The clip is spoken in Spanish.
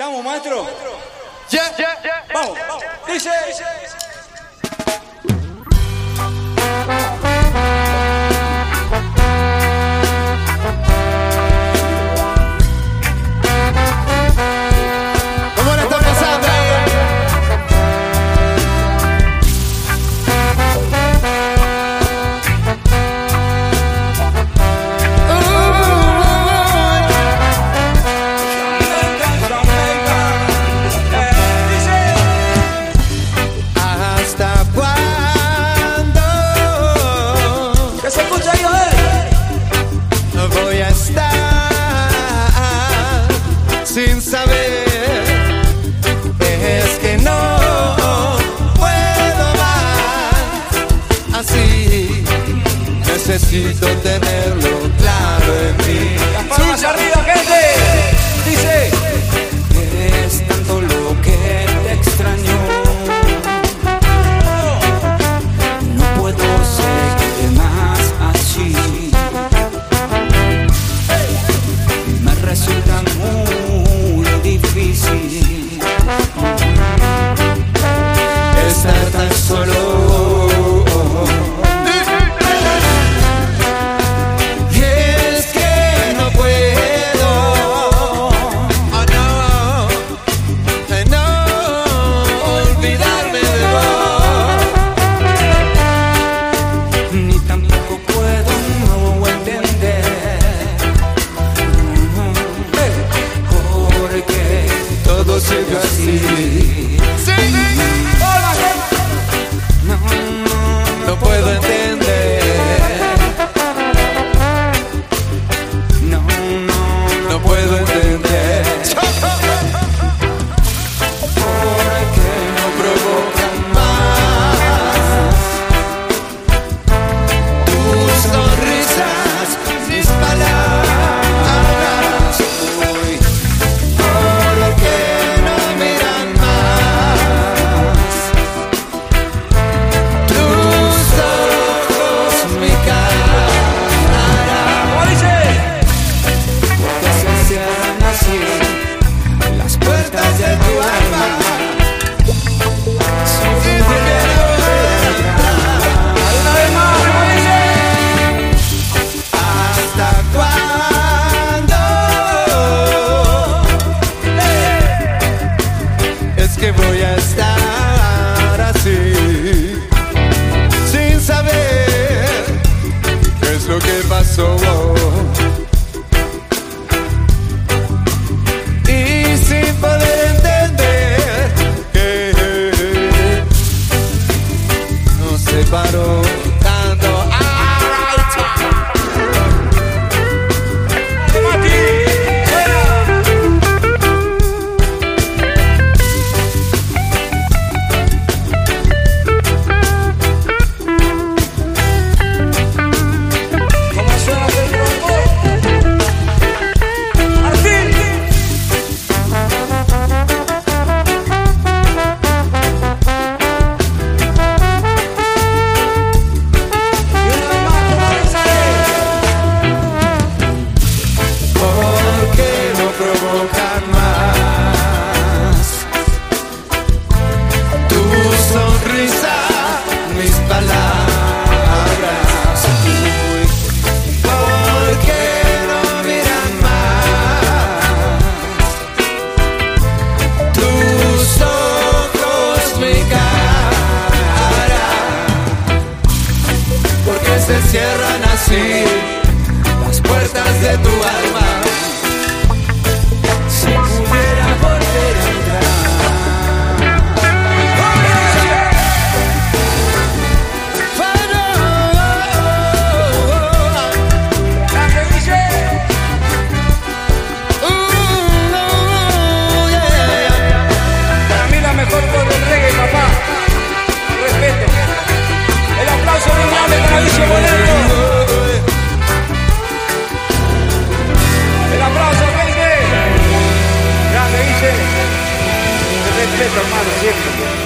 ¿Estamos, maestro? Ya, yeah. yeah. yeah. Vamos, vamos. Dice. no puedo. qué pasó. se cierran así las puertas de tu alma. ustedes. Respeto, hermano, siempre.